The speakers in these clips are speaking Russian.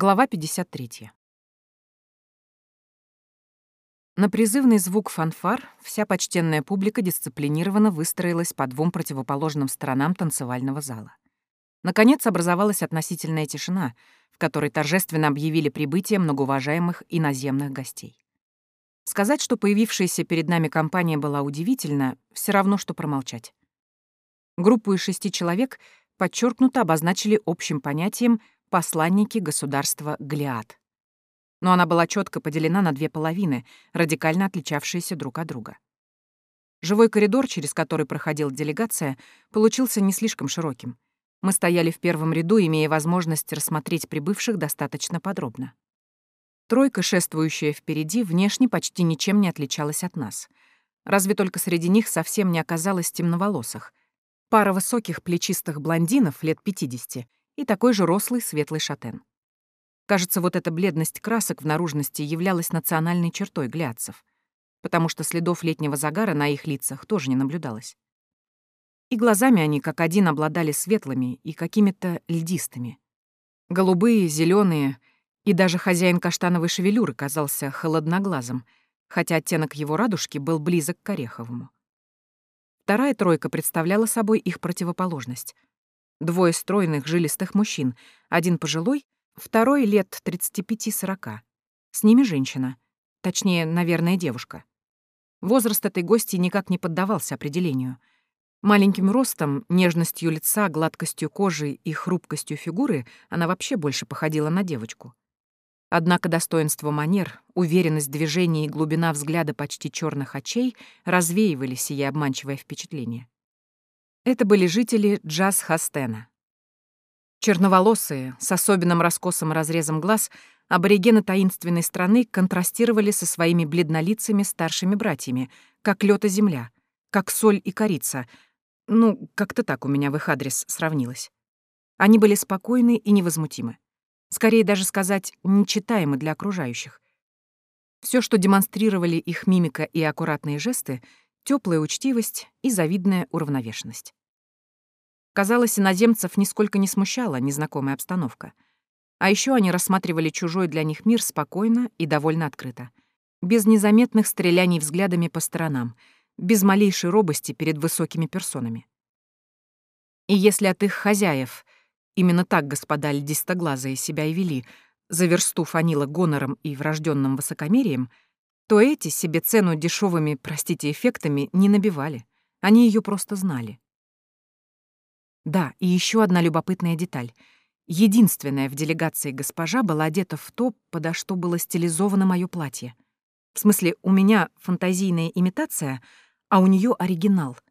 Глава 53. На призывный звук фанфар вся почтенная публика дисциплинированно выстроилась по двум противоположным сторонам танцевального зала. Наконец образовалась относительная тишина, в которой торжественно объявили прибытие многоуважаемых иноземных гостей. Сказать, что появившаяся перед нами компания была удивительна, все равно, что промолчать. Группу из шести человек подчеркнуто обозначили общим понятием «посланники государства Глиад». Но она была четко поделена на две половины, радикально отличавшиеся друг от друга. Живой коридор, через который проходила делегация, получился не слишком широким. Мы стояли в первом ряду, имея возможность рассмотреть прибывших достаточно подробно. Тройка, шествующая впереди, внешне почти ничем не отличалась от нас. Разве только среди них совсем не оказалось темноволосых. Пара высоких плечистых блондинов лет 50 и такой же рослый светлый шатен. Кажется, вот эта бледность красок в наружности являлась национальной чертой гляцев, потому что следов летнего загара на их лицах тоже не наблюдалось. И глазами они как один обладали светлыми и какими-то льдистыми. Голубые, зеленые и даже хозяин каштановой шевелюры казался холодноглазым, хотя оттенок его радужки был близок к Ореховому. Вторая тройка представляла собой их противоположность. Двое стройных, жилистых мужчин, один пожилой, второй лет 35-40. С ними женщина, точнее, наверное, девушка. Возраст этой гости никак не поддавался определению. Маленьким ростом, нежностью лица, гладкостью кожи и хрупкостью фигуры она вообще больше походила на девочку. Однако достоинство манер, уверенность движения и глубина взгляда почти черных очей развеивали сие обманчивое впечатление. Это были жители Джаз-Хастена. Черноволосые, с особенным раскосым разрезом глаз, аборигены таинственной страны контрастировали со своими бледнолицами старшими братьями, как лёд и земля, как соль и корица. Ну, как-то так у меня в их адрес сравнилось. Они были спокойны и невозмутимы. Скорее даже сказать, нечитаемы для окружающих. Все, что демонстрировали их мимика и аккуратные жесты, теплая учтивость и завидная уравновешенность. Казалось, иноземцев нисколько не смущала незнакомая обстановка. А еще они рассматривали чужой для них мир спокойно и довольно открыто, без незаметных стреляний взглядами по сторонам, без малейшей робости перед высокими персонами. И если от их хозяев — Именно так господа льдистоглазые себя и вели, за версту фанила гонором и врожденным высокомерием, то эти себе цену дешевыми, простите, эффектами не набивали. Они ее просто знали. Да, и еще одна любопытная деталь. Единственная в делегации госпожа была одета в то, подо что было стилизовано мое платье. В смысле, у меня фантазийная имитация, а у нее оригинал —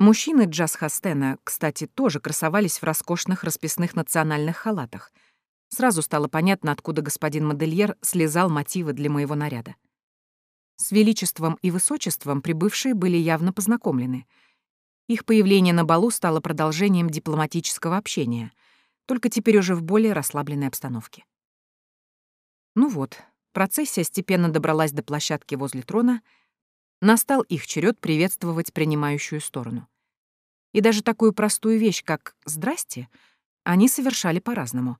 Мужчины джаз-хастена, кстати, тоже красовались в роскошных расписных национальных халатах. Сразу стало понятно, откуда господин модельер слезал мотивы для моего наряда. С величеством и высочеством прибывшие были явно познакомлены. Их появление на балу стало продолжением дипломатического общения, только теперь уже в более расслабленной обстановке. Ну вот, процессия степенно добралась до площадки возле трона — Настал их черед приветствовать принимающую сторону. И даже такую простую вещь, как «здрасте», они совершали по-разному.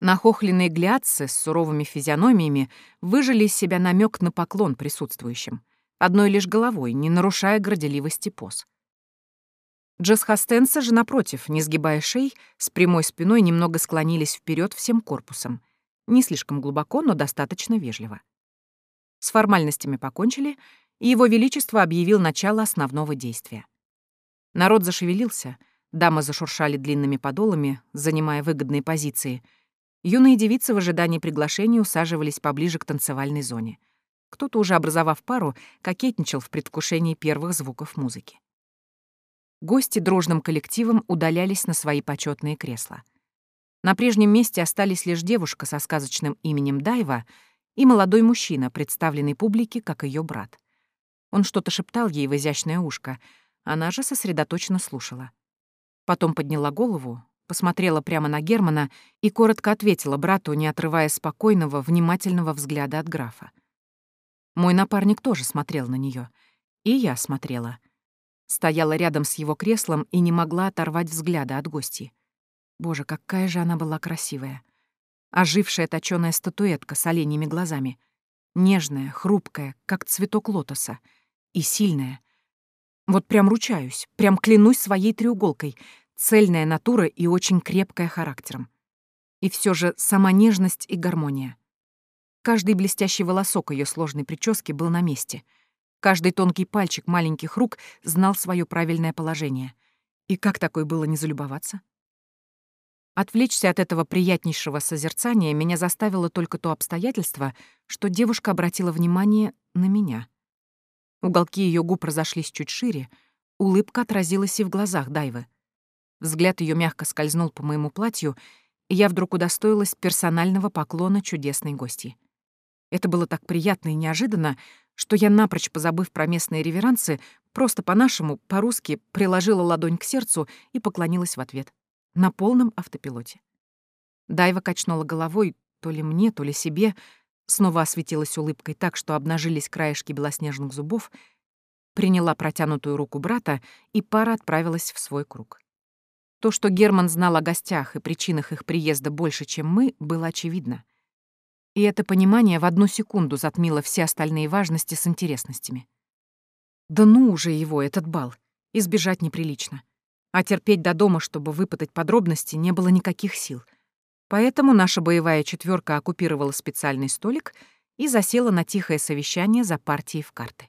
Нахохленные гляцы с суровыми физиономиями выжили из себя намек на поклон присутствующим, одной лишь головой, не нарушая горделивости поз. Джесхастенцы же, напротив, не сгибая шеи, с прямой спиной немного склонились вперед всем корпусом. Не слишком глубоко, но достаточно вежливо. С формальностями покончили, и Его Величество объявил начало основного действия. Народ зашевелился, дамы зашуршали длинными подолами, занимая выгодные позиции. Юные девицы в ожидании приглашения усаживались поближе к танцевальной зоне. Кто-то, уже образовав пару, кокетничал в предвкушении первых звуков музыки. Гости дружным коллективом удалялись на свои почетные кресла. На прежнем месте остались лишь девушка со сказочным именем Дайва — и молодой мужчина, представленный публике как ее брат. Он что-то шептал ей в изящное ушко, она же сосредоточенно слушала. Потом подняла голову, посмотрела прямо на Германа и коротко ответила брату, не отрывая спокойного, внимательного взгляда от графа. Мой напарник тоже смотрел на нее, и я смотрела. Стояла рядом с его креслом и не могла оторвать взгляда от гостей. Боже, какая же она была красивая. Ожившая точёная статуэтка с оленьими глазами. Нежная, хрупкая, как цветок лотоса. И сильная. Вот прям ручаюсь, прям клянусь своей треуголкой. Цельная натура и очень крепкая характером. И все же сама нежность и гармония. Каждый блестящий волосок ее сложной прически был на месте. Каждый тонкий пальчик маленьких рук знал свое правильное положение. И как такой было не залюбоваться? Отвлечься от этого приятнейшего созерцания меня заставило только то обстоятельство, что девушка обратила внимание на меня. Уголки ее губ разошлись чуть шире, улыбка отразилась и в глазах Дайвы. Взгляд ее мягко скользнул по моему платью, и я вдруг удостоилась персонального поклона чудесной гости. Это было так приятно и неожиданно, что я, напрочь позабыв про местные реверансы, просто по-нашему, по-русски, приложила ладонь к сердцу и поклонилась в ответ. На полном автопилоте. Дайва качнула головой, то ли мне, то ли себе, снова осветилась улыбкой так, что обнажились краешки белоснежных зубов, приняла протянутую руку брата, и пара отправилась в свой круг. То, что Герман знал о гостях и причинах их приезда больше, чем мы, было очевидно. И это понимание в одну секунду затмило все остальные важности с интересностями. Да ну уже его, этот бал. Избежать неприлично. А терпеть до дома, чтобы выпытать подробности, не было никаких сил. Поэтому наша боевая четверка оккупировала специальный столик и засела на тихое совещание за партией в карты.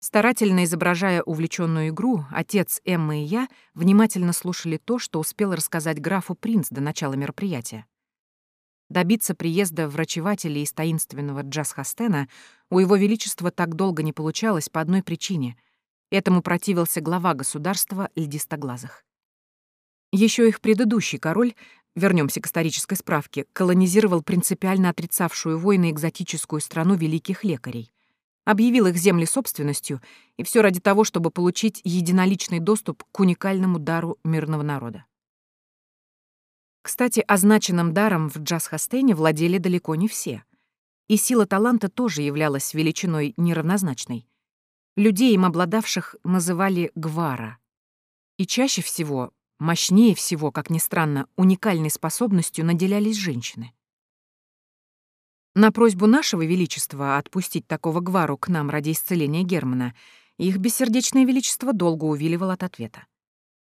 Старательно изображая увлеченную игру, отец Эммы и я внимательно слушали то, что успел рассказать графу принц до начала мероприятия. Добиться приезда врачевателей из таинственного Джаз-Хастена у его величества так долго не получалось по одной причине. Этому противился глава государства Льдистоглазых. Еще их предыдущий король, вернемся к исторической справке, колонизировал принципиально отрицавшую войны экзотическую страну великих лекарей объявил их земли собственностью, и все ради того, чтобы получить единоличный доступ к уникальному дару мирного народа. Кстати, означенным даром в джаз-хастене владели далеко не все. И сила таланта тоже являлась величиной неравнозначной. Людей, им обладавших, называли гвара. И чаще всего, мощнее всего, как ни странно, уникальной способностью наделялись женщины. На просьбу нашего величества отпустить такого гвару к нам ради исцеления Германа их бессердечное величество долго увиливал от ответа.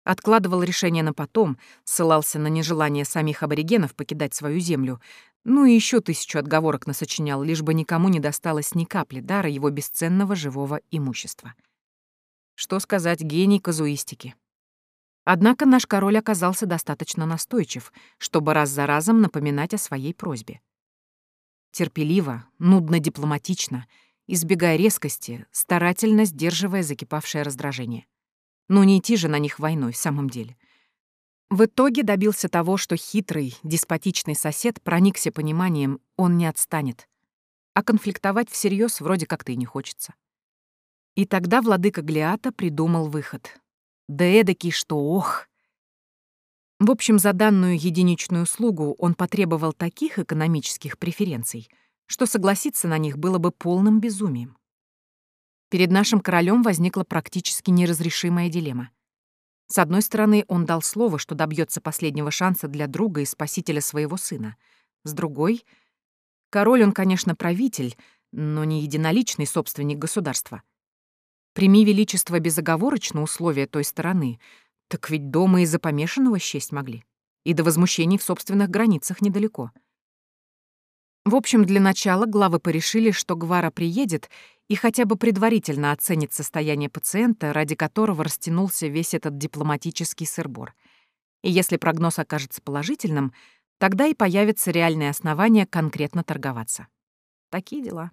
Откладывал решение на потом, ссылался на нежелание самих аборигенов покидать свою землю, ну и еще тысячу отговорок насочинял, лишь бы никому не досталось ни капли дара его бесценного живого имущества. Что сказать, гений казуистики. Однако наш король оказался достаточно настойчив, чтобы раз за разом напоминать о своей просьбе терпеливо, нудно-дипломатично, избегая резкости, старательно сдерживая закипавшее раздражение. Но не идти же на них войной в самом деле. В итоге добился того, что хитрый, деспотичный сосед проникся пониманием, он не отстанет. А конфликтовать всерьез вроде как-то и не хочется. И тогда владыка Глиата придумал выход. Да эдакий, что ох! В общем, за данную единичную услугу он потребовал таких экономических преференций, что согласиться на них было бы полным безумием. Перед нашим королем возникла практически неразрешимая дилемма. С одной стороны, он дал слово, что добьется последнего шанса для друга и спасителя своего сына. С другой, король он, конечно, правитель, но не единоличный собственник государства. Прими величество безоговорочно условия той стороны — так ведь дома из-за помешанного счесть могли. И до возмущений в собственных границах недалеко. В общем, для начала главы порешили, что Гвара приедет и хотя бы предварительно оценит состояние пациента, ради которого растянулся весь этот дипломатический сырбор. И если прогноз окажется положительным, тогда и появится реальное основание конкретно торговаться. Такие дела.